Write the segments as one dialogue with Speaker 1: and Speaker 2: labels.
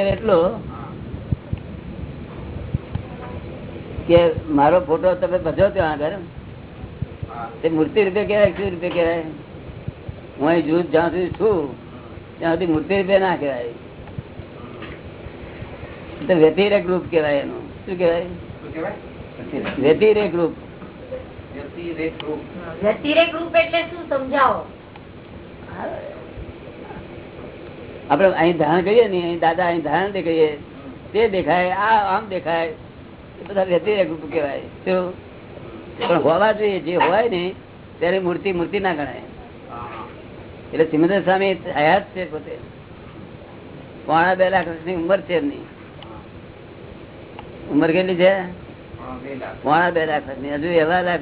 Speaker 1: એટલો કે મારો ફોટો તમે ભજો ત્યાં આગળ. તે મૂર્તિ રૂપે કહેવાય શું રૂપે કહેવાય? હું અહીં જૂથ જ્યાં સુધી છું ત્યાં સુધી મૂર્તિ રૂપે ના કહેવાય. તો વ્યતિરેક રૂપ કહેવાય એનું. શું કહેવાય? વ્યતિરેક. રૂપ.
Speaker 2: વ્યતિરેક રૂપ. એટલે શું? સમજાવો.
Speaker 1: આપડે અહીં ધારણ કરીએ ને દાદા અહીં ધારણ દેખાઈએ, તે દેખાય, આ આમ દેખાય બધા રૂપ કહેવાય. શું પણ હોવા જોઈએ, જે હોય ને, ત્યારે મૂર્તિ મૂર્તિ ના ગણાય. એટલે સિમંદર સ્વામી હયાત છે પોતે. પોણા બે લાખની ઉંમર છે એમની. ઉંમર કેટલી છે? પોણા બે લાખની હજુ એવા લાખ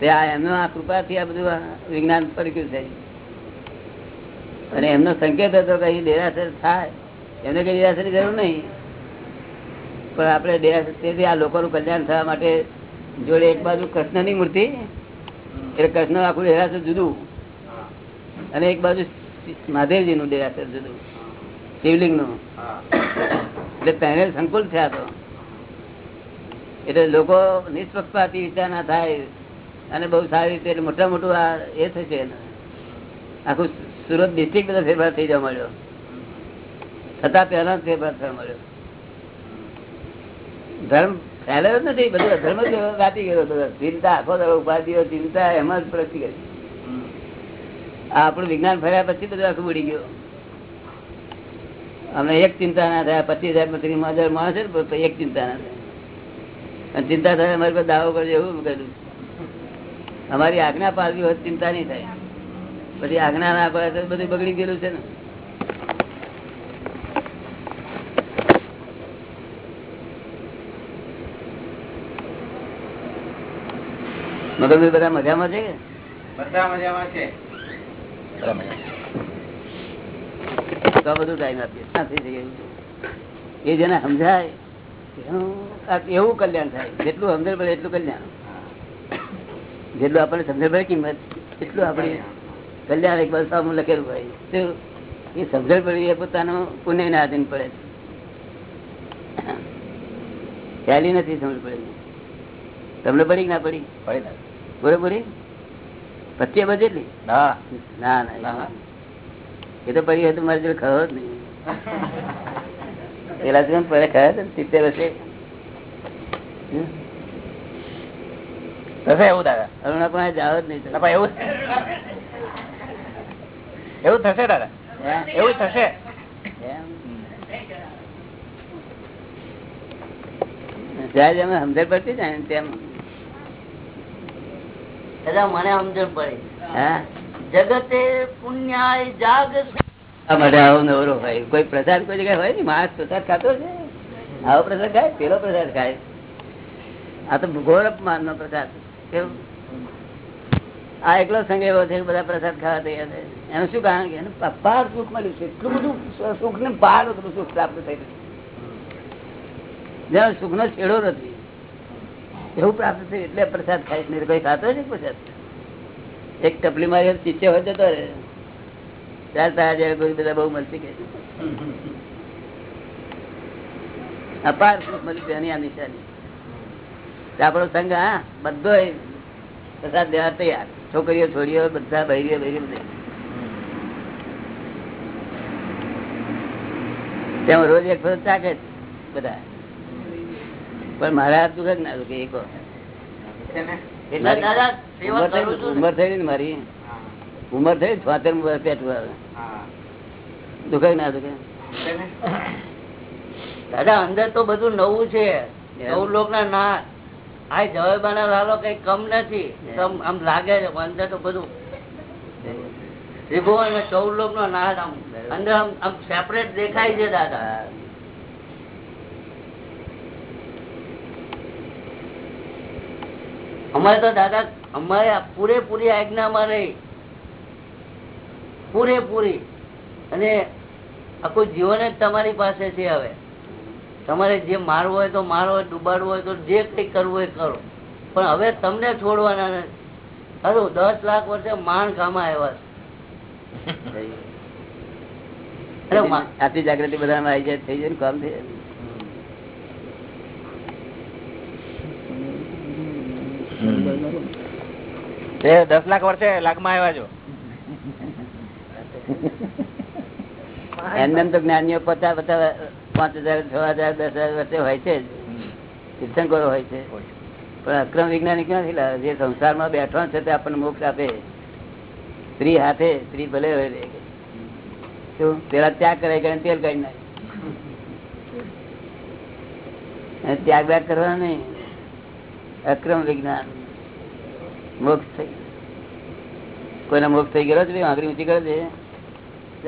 Speaker 1: તે આ એમનો આ કૃપાથી આ બધું વિજ્ઞાન વિજ્ઞાન પડક્યું છે. અને એમનો સંકેત હતો કે અહીં દેરાસર થાય. એમને કઈ દેરાસરની જરૂર નહીં. પણ આપણે દેરાસર, તેથી આ લોકોનું કલ્યાણ થવા માટે જોડે એક બાજુ કૃષ્ણની મૂર્તિ, એટલે કૃષ્ણ આખું દેરાસર જુદું. અને એક બાજુ મહાદેવજીનું દેરાસર જુદું. શિવલિંગનું એટલે તેને સંકુલ થયા તો. એટલે લોકો નિષ્પક્ષપાતી વિચાર ના થાય. અને બહુ સારી રીતે મોટા મોટું આ એ થશે. આખું સુરત ડિસ્ટ્રિક્ટ બધા ફેરફાર થઈ જવા મળ્યો છતાં પહેલા ફેરફાર થવા મળ્યો ધર્મ ફેલાયો નથી, બધું અધર્મ જ વ્યાપી ગયો ચિંતા આખો ઉપાધિઓ ચિંતા એમાં જ પ્રગતિ કરી. આપણું વિજ્ઞાન ફર્યા પછી બધું આખું ઉડી ગયું. અમે એક ચિંતા ના થયા, પચીસ હજાર પચીસ હજાર માણસ છે એક ચિંતા ના થાય. અને ચિંતા થાય, અમારી પર દાવો કરજો એવું કર્યું અમારી આજ્ઞા પાડવી હોય ચિંતા નહીં થાય. પછી આજ્ઞા ના પડે તો બધું બગડી ગયેલું છે ને. મગજ બધા મજામાં છે
Speaker 3: બધા મજામાં છે.
Speaker 1: તો બધું ટાઈમ આપીએ. થઈ એ જેને સમજાય એવું કલ્યાણ થાય. જેટલું સમજણ પડે એટલું કલ્યાણ. જેટલું આપણને સમજણ પડે કિંમત એટલું આપણે કલ્યાણ એક બસ લખેલું તો એ સમજણ પડી એ પોતાનું પુણ્ય ને આધીન પડે. ખ્યાલી નથી સમજ પડે તમને પડી કે ના પડી? બરોબર પચીસ બજે એટલી
Speaker 3: ના.
Speaker 1: ના એ તો પડી હતું મારી જોડે ખબર જ નહીં. પેલા તો પડે ખરા ને સિત્તેર વર્ષે.
Speaker 3: એવું દાદા?
Speaker 1: અરુણા પણ જાવ જ નહીં.
Speaker 3: એવું એવું થશે દાદા? એવું થશે?
Speaker 1: સમજણ પડતી જાય ને તેમ.
Speaker 4: દાદા મને સમજણ પડી.
Speaker 1: હા?
Speaker 4: જગતે પુણ્યાય જાગ
Speaker 1: માટે આવો નવરો હોય. કોઈ પ્રસાદ કોઈ જગ્યાએ હોય ને માણસ પ્રસાદ ખાતો છે? આવો પ્રસાદ ખાય? પેલો પ્રસાદ ખાય? આ તો ગૌરવ માન નો પ્રસાદ. કેવું આ એકલો સંઘ એવો છે બધા પ્રસાદ ખાવા તૈયાર છે. એનું શું કારણ કે અપાર સુખ મળ્યું છે. એટલું બધું સુખ ને પાર એટલું સુખ પ્રાપ્ત થઈ રહ્યું જેનો સુખ નો છેડો નથી, એવું પ્રાપ્ત થયું એટલે પ્રસાદ છે. નહીં ખાતો છે પ્રસાદ. એક ટપલી મારી ચીચે હોય જતો રહે તારા જયારે કોઈ બધા બહુ મળતી કે અપાર સુખ મળ્યું એની આ નિશાની. આપણો સંઘ હા બધો પ્રસાદ દેવા તૈયાર છોકરીઓ છોડીઓ બધા બહેરીઓ બૈરી બધે. તેમાં રોજ એક ફરજ ચાકે બધા. પણ મારા હાથ દુઃખ જ ના દુખે એક ઉંમર થઈ ઉંમર ને મારી. ઉમર થઈ છોતેર પેટું આવે. દુખે ના દુઃખે?
Speaker 4: દાદા અંદર તો બધું નવું છે. નવું લોક ના ના આ જવાબાના લાલો કઈ કમ નથી. આમ લાગે છે અંદર તો બધું ત્રિભુવન અને ચૌદ લોક નો નાદ આમ અંદર આમ સેપરેટ દેખાય છે દાદા. અમારે તો દાદા અમારે પૂરેપૂરી આજ્ઞામાં રહી. પૂરેપૂરી. અને આખું જીવન જ તમારી પાસે છે હવે. તમારે જે મારવું હોય તો મારો હોય ડુબાડવું હોય તો જે કઈ કરવું હોય કરો. પણ હવે તમને છોડવાના નથી. ખરું દસ લાખ વર્ષે માણ કામા આવ્યા છે.
Speaker 1: આટલી જાગૃતિ બધામાં આવી જાય થઈ જાય ને કામ થઈ જાય.
Speaker 3: દસ લાખ વર્ષે લાખમાં આવ્યા છો.
Speaker 1: એમને એમ તો જ્ઞાનીઓ પચાસ પચાસ પાંચ હજાર છ હજાર દસ હજાર વર્ષે હોય છે તીર્થંકરો હોય છે. પણ અક્રમ વિજ્ઞાની ક્યાંથી લાવે. જે સંસારમાં બેઠો છે તે આપણને મોક્ષ આપે. સ્ત્રી હાથે સ્ત્રી ભલે હોય શું? પેલા ત્યાગ કરાય કે તેલ કાઢી નાખે? ત્યાગ વ્યાગ કરવા નહીં. અક્રમ વિજ્ઞાન. મોક્ષ થઈ. કોઈને મોક્ષ થઈ ગયો છે આગળ ઊંચી કરે છે.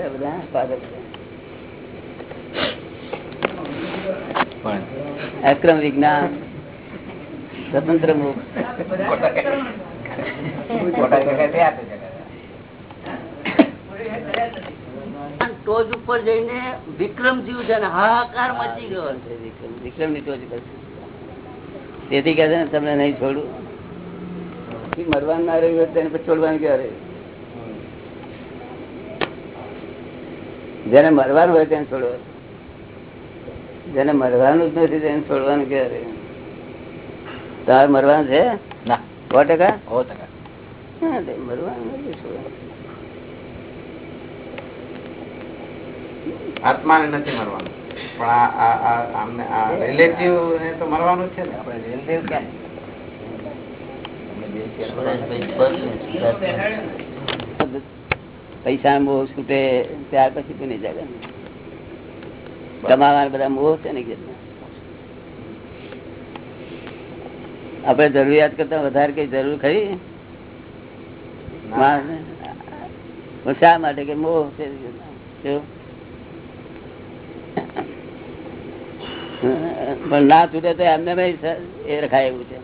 Speaker 1: બધા પાગલ છે.
Speaker 3: પણ
Speaker 1: અક્રમ વિજ્ઞાન સ્વતંત્ર
Speaker 4: ટોચ ઉપર જઈને વિક્રમ જીવ છે હાહાકાર મચી ગયો છે
Speaker 1: વિક્રમ. વિક્રમની ટોચ પર તેથી કહે છે ને તમને નહીં છોડું. મરવાનું ના રહ્યું હોય તેને પછી છોડવાનું ક્યારે? જેને મરવાનું હોય તેને છોડો. જેને મરવાનું જ નથી તેને છોડવાનું ક્યારે? તારે મરવાનું છે?
Speaker 3: ના.
Speaker 1: સો ટકા?
Speaker 3: સો ટકા.
Speaker 1: મરવાનું નથી છોડવાનું.
Speaker 3: આત્માને નથી મરવાનું. પણ આ આ આ આમને આ રિલેટિવ ને તો મરવાનું છે ને. આપણે રિલેટિવ
Speaker 1: પૈસા બહુ છૂટે ત્યાર પછી તો નહીં જાગે. કમાવાના બધા મોહ છે ને કે જરૂરિયાત કરતા વધારે કઈ જરૂર ખરી? શા માટે કે મોહ છે? પણ ના છૂટે તો એમને એ રખાય એવું છે.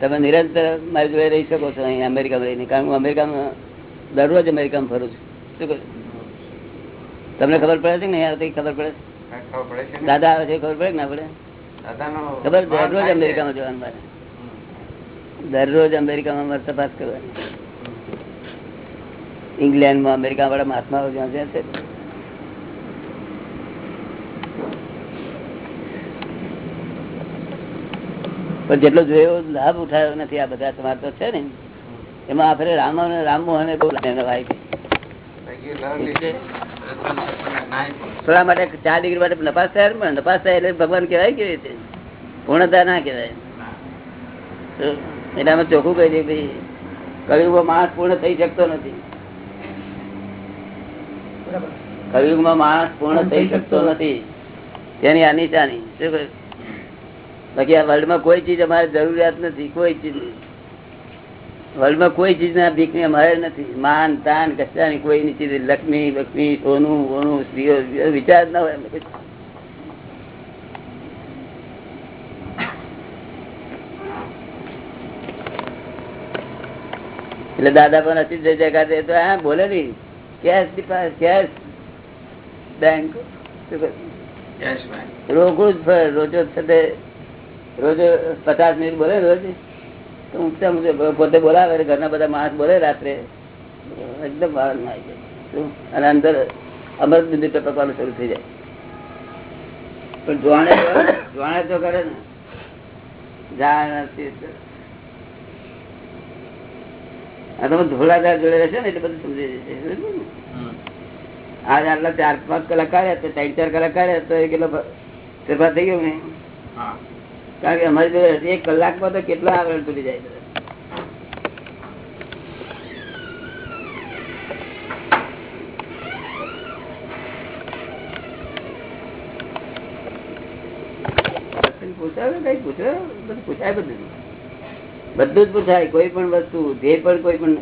Speaker 1: તમે નિરંતર મારી જોડે રહી શકો છો અહીં અમેરિકામાં રહીને. કારણ હું અમેરિકામાં દરરોજ અમેરિકામાં ફરું છું. શું કહ્યું તમને ખબર પડે છે ને આવતી ખબર પડે? દાદા આવે છે ખબર પડે ના પડે? ખબર? દરરોજ અમેરિકામાં જવાનું મારે. દરરોજ અમેરિકામાં મારે તપાસ કરવાની. ઇંગ્લેન્ડમાં અમેરિકા વાળા મહાત્મા જ્યાં જ્યાં છે. પણ જેટલો જોયો એવો લાભ ઉઠાયો નથી. આ બધા તમારે તો છે ને. એમાં આપણે રામ અને રામમોહન બહુ એનો ભાઈ. થોડા માટે ચાર ડિગ્રી માટે નપાસ થાય પણ નપાસ થાય એટલે ભગવાન કહેવાય કેવી રીતે? પૂર્ણતા ના કહેવાય. એટલે અમે ચોખ્ખું કહી દઈએ ભાઈ કળિયુગમાં માણસ પૂર્ણ થઈ શકતો નથી. કળિયુગમાં માણસ પૂર્ણ થઈ શકતો નથી. તેની આ શું? બાકી આ વર્લ્ડમાં કોઈ ચીજ અમારે જરૂરિયાત નથી કોઈ ચીજ વર્લ્ડમાં કોઈ ચીજના ભીખની અમારે નથી. માન તાન કશાની કોઈ ની ચીજ લક્ષ્મી લક્ષ્મી સોનું વોનું સ્ત્રીઓ વિચાર ના હોય એટલે દાદા પણ હતી જય જયકાર દે તો હા બોલે નહીં કેશ કેશ બેંક? રોજો થતે તે રોજો પચાસ મિનિટ બોલે રોજ. ઊંચા પોતે બોલાવે ઘરના બધા માણસ બોલે રાત્રે. એકદમ બહાર ના આવી જાય. અને અંદર અમૃત બિંદુ ટપકવાનું શરૂ થઈ જાય. પણ જોણે જોણે તો કરે ને. જાણ આ તમે ધોળાદાર જોડે રહેશે ને એટલે બધું સમજી જશે. આજ આટલા ચાર પાંચ કલાક કાઢ્યા તો ત્રણ ચાર કલાક કાઢ્યા તો એ કેટલો ફેરફાર થઈ ગયો ને?
Speaker 3: હા.
Speaker 1: કારણ કે અમારી જોડે એક કલાકમાં તો કેટલા આવરણ તૂટી જાય છે. પૂછાય બધું બધું. જ પૂછાય, કોઈ પણ વસ્તુ, જે પણ કોઈ પણ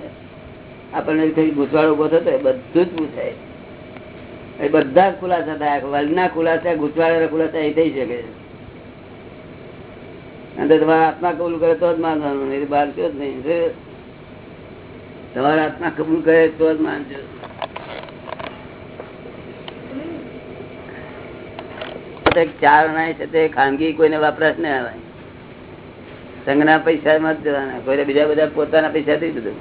Speaker 1: આપણને કઈ ગુસવાડો ઊભો થતો બધું જ પૂછાય. બધા ખુલાસા થાય વર્ગના ખુલાસા ગુચવાડા ખુલાસા એ થઈ શકે આત્મા કબૂલ કરે તો જ માનવાનું, નહીં બહાર કયો જ નહીં. તમારા આત્મા કબૂલ કરે તો જ માનજો. ચાર નાય છે તે ખાનગી કોઈને વપરાશ નહીં આવે. સંઘના પૈસા માં જ જવાના. કોઈને બીજા બધા પોતાના પૈસા થી ને?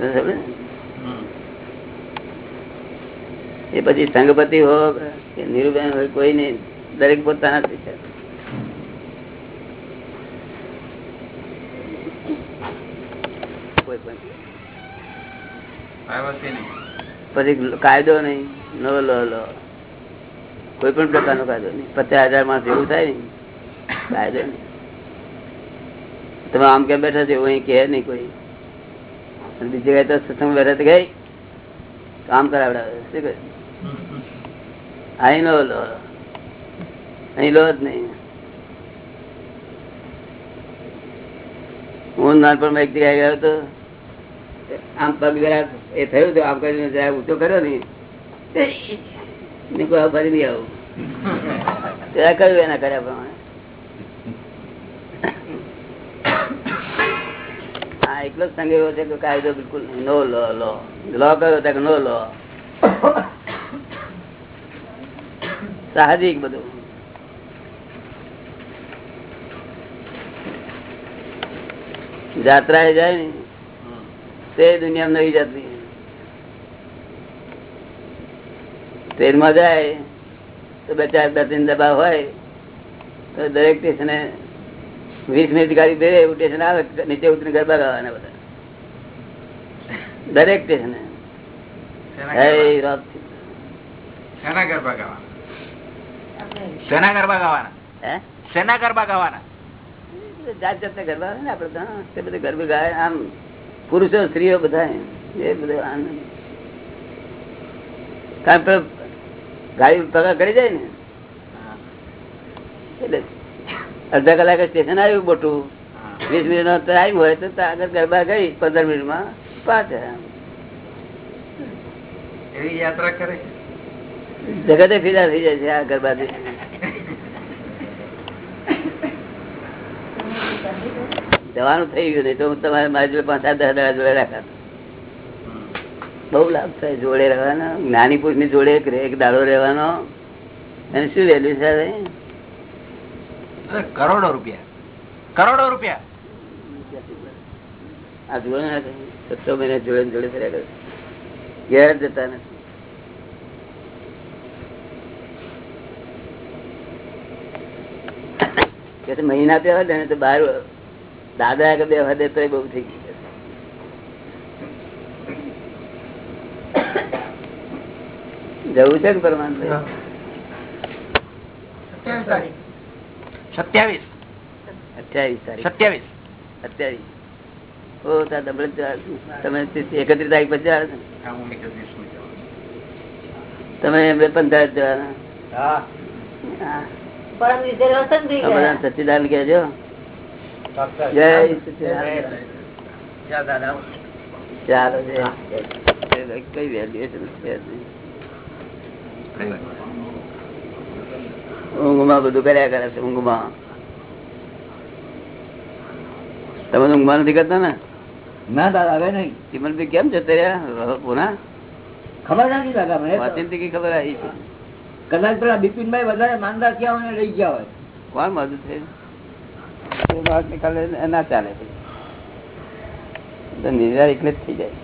Speaker 3: હમ.
Speaker 1: એ પછી સંઘપતિ હો કે નિરુબેન હોય, કોઈ નહીં. દરેક પોતાના જ છે કોઈ પણ
Speaker 3: Privacy નહીં.
Speaker 1: પછી કાયદો નહીં નો લો લો. કોઈ પણ પ્રકારનો કાયદો નહીં. પચાસ હજાર માણસ એવું થાય ને, કાયદો નહીં. તમે આમ કેમ બેઠા છો? એવું કહે નહીં કોઈ. બીજી જગ્યાએ તો સત્સંગ બેઠા ગઈ કામ કરાવડાવે. શું કહે? અહીં લો લો. અહીં લો જ નહીં. હું નાનપણમાં એક જગ્યાએ ગયો હતો આમ પગ જરા એ થયું તો આમ કરીને જરા ઊંચો કર્યો ને ફરી નહીં આવું. કહ્યું એના કર્યા પ્રમાણે. એકલો જ સંગ એવો છે કે કાયદો બિલકુલ નો લો લો. લો કર્યો ત્યાં નો લો. સાહજિક બધું. જાત્રા એ જાય ને તે દુનિયા નવી જતી ટ્રેનમાં જાય તો બે ચાર બે ત્રણ ડબ્બા હોય તો દરેક સ્ટેશને વીસ મિનિટ ગાડી દે એવું સ્ટેશન આવે નીચે ઉતરી ગરબા ગાવાના બધા. દરેક સ્ટેશને.
Speaker 3: શેના ગરબા- ગાવાના? ગાવાના?
Speaker 1: જાત જાતના આપડે ગરબે ગાય આમ પુરુષો સ્ત્રીઓ બધા એ બધા આનંદ. કારણ કે ગાડી પગાર કરી જાય ને એટલે અડધા કલાકે સ્ટેશન આવ્યું મોટું વીસ મિનિટ નો ટાઈમ હોય તો ત્યાં આગળ ગરબા ગઈ પંદર મિનિટમાં પાછા.
Speaker 3: એવી યાત્રા કરે
Speaker 1: જગતે ફિદા થઈ જાય છે આ ગરબાથી જવાનું થઈ ગયું નહીં તો હું તમારે મારી જોડે પાંચ સાત દસ જોડે રાખા. બહુ લાભ થાય જોડે રહેવાનો. જ્ઞાની પુરુષની જોડે એક દાડો રહેવાનો. એને શું વેલ્યુ છે
Speaker 3: કરોડો રૂપિયા. કરોડો રૂપિયા.
Speaker 1: આ જોડે ના. સત્તો મહિના જોડે જોડે ફર્યા કરે. ઘેર જતા નથી. મહિના ને તો બાર દાદા કે બે હદે તો બહુ થઈ ગયું. જવું છે ને પરમાન
Speaker 3: સત્યાવીસ સત્યાવીસ.
Speaker 1: સત્યાવીસ. ઓ તમે એકત્રીસ તારીખ પછી આવે. તમે બે પંચાયત જવાના?
Speaker 3: સચિદાન
Speaker 1: હા. જય
Speaker 3: દાદા
Speaker 1: ચાલો કઈ વેલ્યુએશન છે? ઊંઘમાં બધું કર્યા કરે છે ઊંઘમાં. તમે ઊંઘમાં નથી કરતા ને?
Speaker 4: ના દાદા હવે નહીં.
Speaker 1: ચિમનભાઈ કેમ જતા રહ્યા? પુના
Speaker 4: ખબર નથી દાદા મને તો.
Speaker 1: થી ખબર આવી છે.
Speaker 4: કદાચ પેલા બિપિનભાઈ વધારે માનદાર ક્યાં હોય લઈ ગયા હોય.
Speaker 1: કોણ મદદ છે નીકાળે ના ચાલે નિર્ધાર એટલે જ થઈ જાય.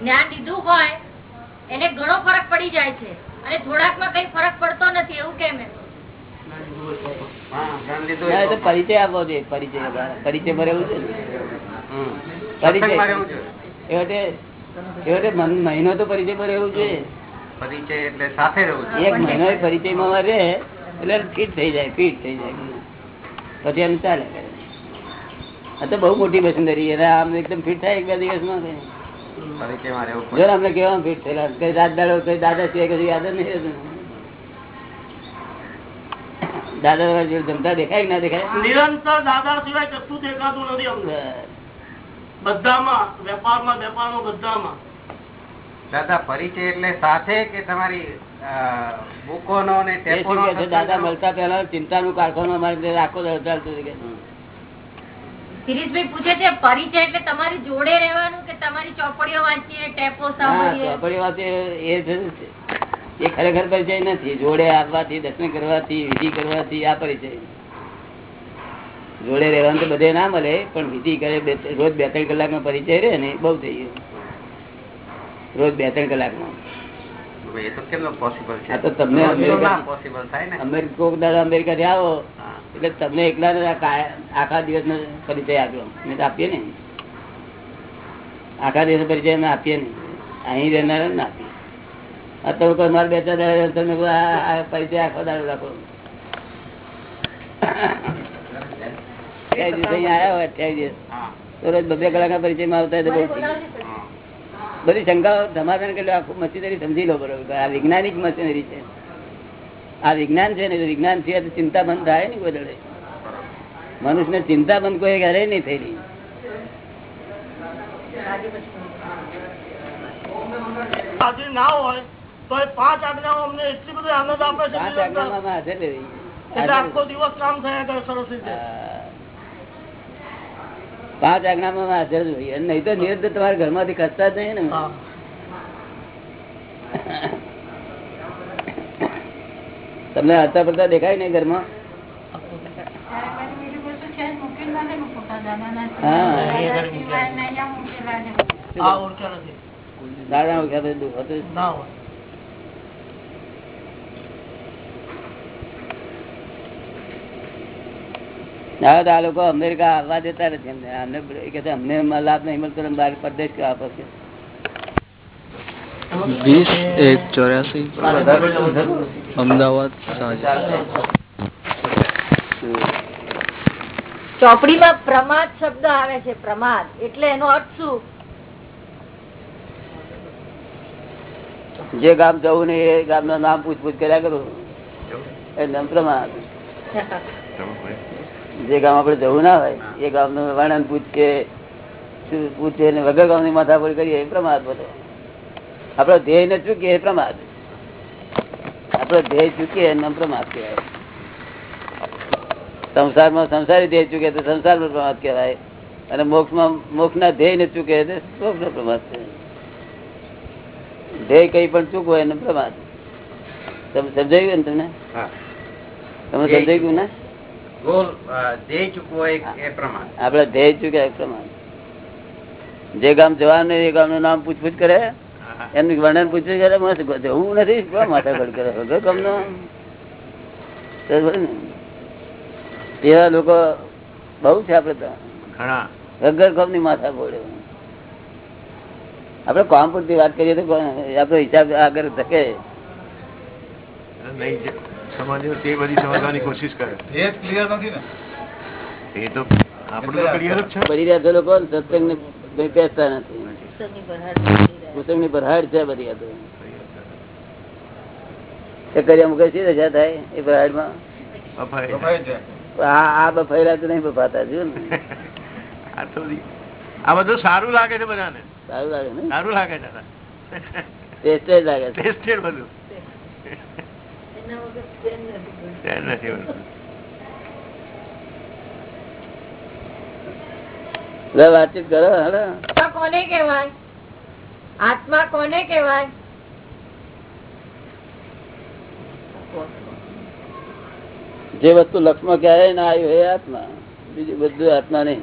Speaker 2: જ્ઞાન લીધું હોય એને ઘણો ફરક પડી જાય છે. અને થોડાકમાં કઈ ફરક પડતો નથી એવું કેમ
Speaker 1: પરિચય આપવો જોઈએ પરિચય પરિચય ભરેલું છે મહિનો તો પરિચયમાં રહેવું જોઈએ.
Speaker 3: પરિચય એટલે સાથે રહેવું જોઈએ.
Speaker 1: એક મહિનો પરિચયમાં રહે એટલે ફિટ થઈ જાય ફિટ થઈ જાય. પછી એમ ચાલે. આ તો બહુ મોટી મશીનરી અને આમ એકદમ ફિટ થાય એક બે દિવસમાં જો અમને કેવા ફિટ થયેલા કઈ રાત દાડો કઈ દાદા સિવાય કશું યાદ નહીં દાદા જમતા દેખાય ના દેખાય?
Speaker 5: નિરંતર દાદા સિવાય કશું દેખાતું નથી અમને. બધામાં વેપારમાં વેપારમાં બધામાં.
Speaker 3: દાદા પરિચય એટલે સાથે કે તમારી બુકોનો ને
Speaker 1: દાદા મળતા પહેલા ચિંતાનું કારખાનું અમારી રાખો ચાલતું કે
Speaker 2: શિરીષભાઈ પૂછે છે પરિચય એટલે તમારી જોડે રહેવાનું કે તમારી ચોપડીઓ વાંચીએ ટેપો સાંભળીએ?
Speaker 1: ચોપડીઓ એ. એ ખરેખર પરિચય નથી. જોડે આવવાથી દર્શન કરવાથી વિધિ કરવાથી આ પરિચય. જોડે રહેવાનું તો બધે ના મળે પણ વિધિ કરે રોજ બે ત્રણ કલાકનો પરિચય રહે ને બહુ થઈ ગયો. રોજ બે ત્રણ કલાકનો.
Speaker 3: એ તો કેટલો પોસિબલ છે?
Speaker 1: આ તો તમને
Speaker 3: રોજ તો
Speaker 1: અમેરિકા-
Speaker 3: ના?
Speaker 1: આવો એટલે તમને એકલા પરિચય આપ્યો મેં તો આપીએ ને આખા દિવસ પરિચય અમે આપીએ ને અહીં રહેનાર ને આપીએ. આ તો કોઈ મારે બે ચાર તમે પરિચય આખો દાડો રાખો. અઠ્યાવીસ દિવસ અહીંયા આવ્યા હોય અઠ્યાવીસ દિવસ તો રોજ બબે કલાકના પરિચયમાં આવતા હોય તો. બધી શંકાઓ સમાધાન કરી આખું મશીનરી સમજી લો બરોબર. આ વૈજ્ઞાનિક મશીનરી છે. આ વિજ્ઞાન છે ને વિજ્ઞાન સિવાય તો ચિંતા બંધ થાય ને બદલે મનુષ્યને ચિંતા બંધ કોઈ ઘરે નહીં થયેલી.
Speaker 5: હાજરી ના હોય તો એ પાંચ આજ્ઞાઓ અમને એટલી બધી આનંદ આપે છે આખો દિવસ કામ થયા કરે સરસ રીતે.
Speaker 1: પાંચ આજ્ઞામાં હાજર જોઈએ નહીં તો નિરંતર તમારા ઘરમાંથી ખસતા જ નહીં ને. તમને હરતા પડતા દેખાય નહીં ઘરમાં?
Speaker 5: હા. ઓળખ્યા નથી.
Speaker 1: દાદા ઓળખ્યા પછી દુઃખ હતું જ.
Speaker 5: ના
Speaker 1: તો આ લોકો અમેરિકા આવવા દેતા નથી અમને અમને એ અમને લાભ નહીં મળતો બહાર પરદેશ કેવા પડશે?
Speaker 6: વીસ એક ચોર્યાસી. અમદાવાદ
Speaker 2: ચોપડીમાં પ્રમાદ શબ્દ આવે છે પ્રમાદ. એટલે એનો અર્થ શું?
Speaker 1: જે ગામ જવું ને એ ગામનું નામ પૂછપૂછ કર્યા કરું. એ નામ પ્રમાદ. જે ગામ આપણે જવું ના હોય એ ગામનું વર્ણન પૂછે શું પૂછે ને વગર ગામની માથાપોડ કરીએ એ પ્રમાદ બધો. આપણો ધ્યેય ને ચૂકીએ એ પ્રમાદ. આપણો ધ્યેય ચૂકીએ એનું પ્રમાદ કહેવાય. સંસારમાં સંસારી ધ્યેય ચૂકે તો સંસારમાં પ્રમાદ કહેવાય. અને મોક્ષમાં મોક્ષના ધ્યેય ને ચૂકે તો મોક્ષનો પ્રમાદ કહેવાય. ધ્યેય કઈ પણ ચૂકવો એનો પ્રમાદ. તમે સમજાયું ને તમને? તમે સમજાવ્યું ને? આપડે ધ્યેય ચૂક્યા એ પ્રમાણે. જે ગામ જવાનું એ ગામનું નામ પૂછપુછ કરે.
Speaker 3: હા.
Speaker 1: એમનું વર્ણન પૂછપૂછ કરે મસ્ત જવું નથી માથાકડ કરે? ને? એવા લોકો બહુ છે આપડે તો. વગર માથા પડે આપડે કોમ પૂરતી વાત કરીએ તો આપડો હિસાબ આગળ ધકે.
Speaker 7: નહીં સમજ્યો તે બધી સમજવાની કોશિશ કરે.
Speaker 8: એ ક્લિયર નથી ને.
Speaker 7: એ તો આપણું તો ક્લિયર જ છે.
Speaker 1: બધી રાતો લોકો સત્સંગ ને પેસતા નથી. પુસ્તકની ભરહાડ છે. બધી આ ચકરિયા મૂકે શી દશા થાય એ ભરહાડમાં
Speaker 7: બફાઈ.
Speaker 8: બફાઈ છે
Speaker 1: આ બફાયેલા તો નહીં બફાતા જો ને.
Speaker 7: આ આ બધું સારું લાગે છે બધાને.
Speaker 1: સારું લાગે ને?
Speaker 7: સારું લાગે છે
Speaker 1: ટેસ્ટેડ લાગે છે.
Speaker 7: ટેસ્ટેડ બધું. ચેન નથી
Speaker 1: વાતચીત કરો
Speaker 2: હા કોને કેવાય આત્મા કોને કેવાય
Speaker 1: જે વસ્તુ લક્ષમાં ક્યારેય ના આવ્યું એ આત્મા. બીજું બધું આત્મા નહીં.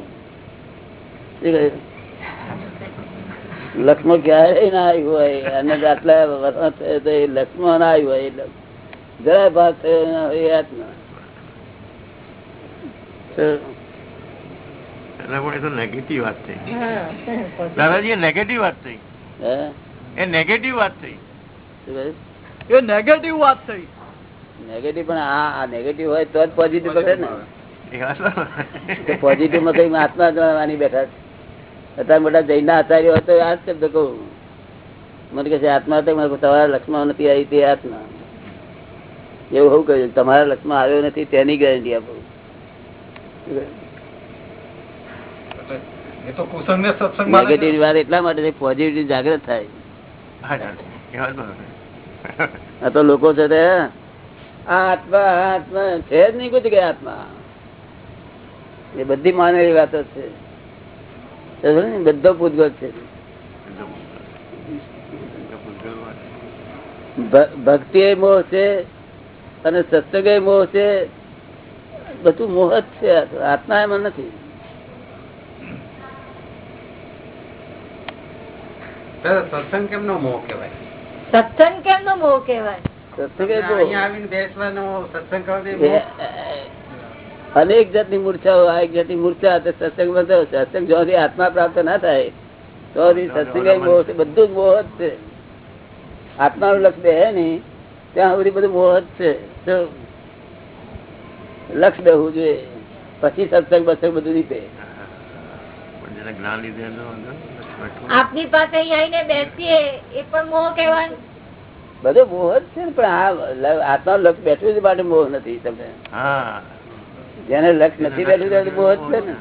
Speaker 1: લક્ષ્મણ ક્યારેય ના આવ્યું હોય અને આટલા વર્ષ લક્ષ્મણ તો એ ના આવ્યું હોય જરાય ભાગ થયો એ આત્મા
Speaker 7: નેગેટિવ વાત થઈ. દાદાજી નેગેટિવ વાત થઈ. એ નેગેટિવ વાત થઈ.
Speaker 6: એ નેગેટિવ વાત થઈ.
Speaker 1: નેગેટિવ પણ આ આ નેગેટિવ હોય તો જ પોઝિટિવ પકડે ને. પોઝિટિવમાં કઈ આત્મા ગણવાની બેઠા અત્યારે બધા જૈન આચાર્ય હોય તો આ શબ્દ કહું. મને કહે છે આત્મા તો સવારે લક્ષ્મણ નથી આવી તે આત્મા એવું હું કહ્યું તમારા લક્ષમાં આવ્યો નથી તેની ગેરંટી આપું.
Speaker 8: એ તો કુસંગ ને સત્સંગ માને
Speaker 1: નેગેટિવ વાત એટલા માટે છે પોઝિટિવ જાગૃત થાય.
Speaker 7: હા ચાલો. એ વાત બરાબર.
Speaker 1: આ તો લોકો છે તે આત્મા આત્મા છે જ નહીં કોઈ જગ્યાએ આત્મા. એ બધી માનેલી વાતો છે. બધો પૂતગલ છે. ભક્તિ એ મોહ છે અને સત્સંગ મોહ છે બધું મોહ જ છે આત્મા એમાં નથી.
Speaker 3: મોહ
Speaker 2: સત્સંગ કેમ નો મોહ.
Speaker 1: અનેક જાતની મૂર્છાઓ આ એક જાતની મૂર્છા તે સત્સંગ બધો સત્સંગ જ્યાંથી આત્મા પ્રાપ્ત ના થાય તો સત્સંગ મોહ છે બધું જ મોહ જ છે. આત્માનું લક્ષ બે નહીં ત્યાં સુધી બધું મોહ છે. લક્ષ બેહવું જોઈએ. પછી સત્સંગ બસંગ બધું.
Speaker 7: બેઠો.
Speaker 2: આપની પાસે આવીને બેસીએ એ પણ મોહ કહેવાય
Speaker 1: બધો મોહ જ છે ને પણ આ આત્મા લક્ષ બેઠું છે માટે મોહ નથી તમને.
Speaker 7: હા.
Speaker 1: જેને લક્ષ નથી બેઠું ત્યારે મોહ જ છે ને.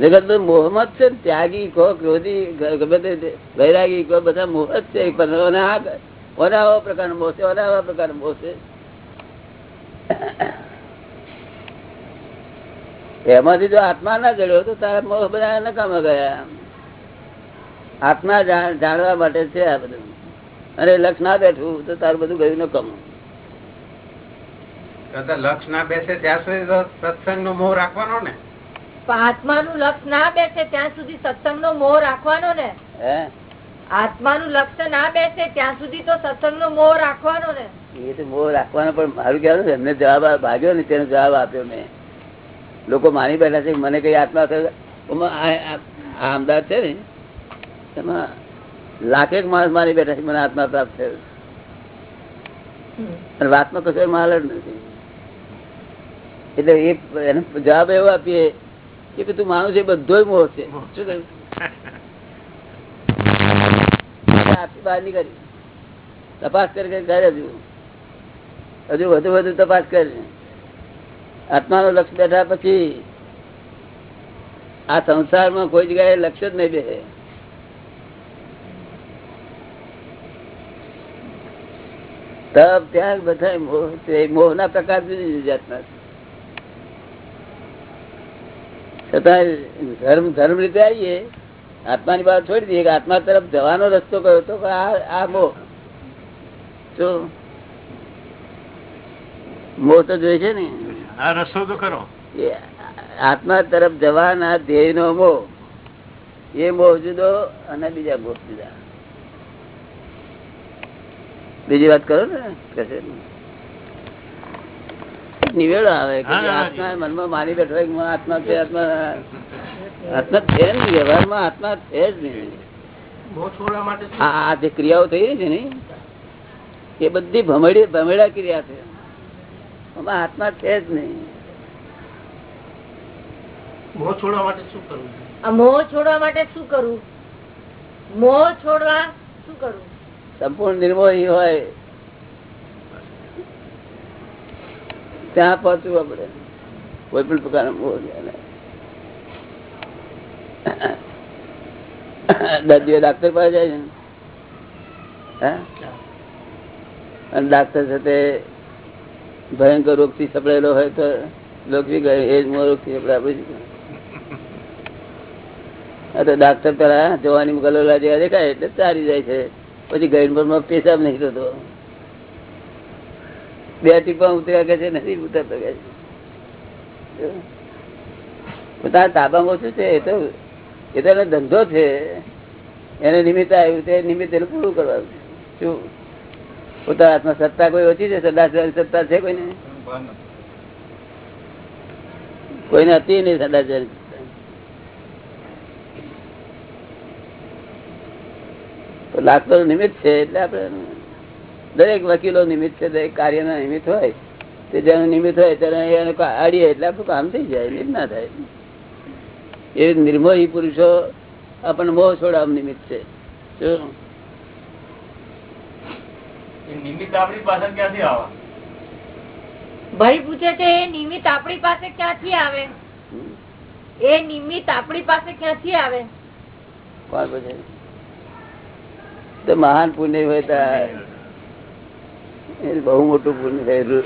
Speaker 1: જગત તો મોહમાં છે ત્યાગી કહો, ક્રોધી વૈરાગી કહો, બધા મોહ જ છે પ્રકારનો મોહ છે, ઓને પ્રકારનો મોહ છે. એમાંથી જો આત્મા ના જડ્યો તો તારા મોહ બધા નકામા ગયા આત્મા જાણવા માટે છે આ બધું. અને લક્ષ ના બેઠું તો તારું બધું ગયું નકામ.
Speaker 3: લક્ષ ના બેસે ત્યાં સુધી સત્સંગ નો મોહ રાખવાનો ને.
Speaker 2: આત્માનું લક્ષ ના બેસે ત્યાં સુધી સત્સંગ નો મોહ રાખવાનો ને. આત્માનું લક્ષ ના બેસે ત્યાં સુધી તો સત્સંગ નો મોહ રાખવાનો ને.
Speaker 1: એ તો મોહ રાખવાનો પણ મારું કહેવાનું છે એમને જવાબ ભાગ્યો ને તેનો જવાબ આપ્યો મેં. લોકો માની બેઠા છે મને કઈ આત્મા આ અમદાવાદ છે ને એમાં લાખેક માણસ માની બેઠા છે મને આત્મા પ્રાપ્ત થયો. અને વાતમાં કશો માલ જ નથી. એટલે એ એને જવાબ એવો આપીએ કે તું માનું છે બધો મોહ છે. શું કહ્યું? બહાર નીકળી તપાસ કરી હજુ. હજુ વધુ વધુ તપાસ કરી. આત્માનો લક્ષ બેઠા પછી આ સંસારમાં કોઈ જગ્યાએ લક્ષ્ય જ નહીં બે તપ ત્યાગ બધા મોહ છે. મોહ ના પ્રકાર જુદી જુદી જાતના છે. છતાં ધર્મ ધર્મ રીતે આવીએ આત્માની બાબત છોડી દઈએ કે આત્મા તરફ જવાનો રસ્તો કયો તો આ મોહ જો મોહ તો જોઈ છે ને.
Speaker 7: આ રસ્તો તો ખરો.
Speaker 1: આત્મા તરફ જવાના ધ્યેય નો મોહ એ મોહ જુદો અને બીજા મોહ જુદા. બીજી વાત કરો ને કશે નિવેડો આવે કે આત્મા મનમાં માની બેઠો આત્મા છે આત્મા આત્મા છે જ નહીં વ્યવહારમાં આત્મા છે જ નહીં.
Speaker 5: મોહ છોડવા માટે શું?
Speaker 1: આ જે ક્રિયાઓ થઈ રહી છે ને એ બધી ભમેડી ભમેડા ક્રિયા છે. આમાં આત્મા છે જ નહીં.
Speaker 5: મોહ છોડવા માટે શું કરવું?
Speaker 2: આ મોહ છોડવા માટે શું કરવું મોહ છોડવા શું કરવું
Speaker 1: સંપૂર્ણ નિર્મોહી હોય. ત્યાં પહોંચવું આપણે. કોઈ પણ પ્રકાર. દર્દીઓ ડાક્ટર પાસે જાય છે? અને ડાક્ટર સાથે ભયંકર રોગથી સપડેલો હોય તો લોક બી કહે, એ જ મોહ રોગથી સપડાય તો ડાક્ટર પેલા જવાની ગલોલા જેવા દેખાય એટલે ચારી જાય છે. પછી ગઈડમાં પેશાબ નહીં થતો. બે ટીપા ઉતર્યા કે છે નથી, ઉતરતો કે છે. પોતાના તાબામાં શું છે? એ તો એ તો એનો ધંધો છે. એને નિમિત્ત આવ્યું તે નિમિત્ત પૂરું કરવાનું. શું? પોતાના હાથમાં સત્તા કોઈ ઓછી છે? સદા સત્તા છે કોઈને? કોઈને હતી નહીં સદાચાર તો લાખો નિમિત્ત છે એટલે આપણે દરેક વકીલો નિમિત્ત છે દરેક કાર્યના નિમિત્ત હોય. તે જેનું નિમિત્ત હોય ત્યારે એને કા- એટલે આપણું કામ થઈ જાય નિમિત્ત ના થાય. એ નિર્મોહી પુરુષો આપણને મોહ છોડવા નિમિત્ત છે.
Speaker 5: નિમિત્ત આપણી પાસે ક્યાંથી આવે?
Speaker 2: ભાઈ પૂછે છે એ નિમિત્ત આપણી પાસે ક્યાંથી આવે? એ નિમિત્ત આપણી પાસે ક્યાંથી આવે?
Speaker 1: કોણ પૂછે? તો મહાન પુણ્ય હોય તો એ બહુ મોટું પુણ્ય છે.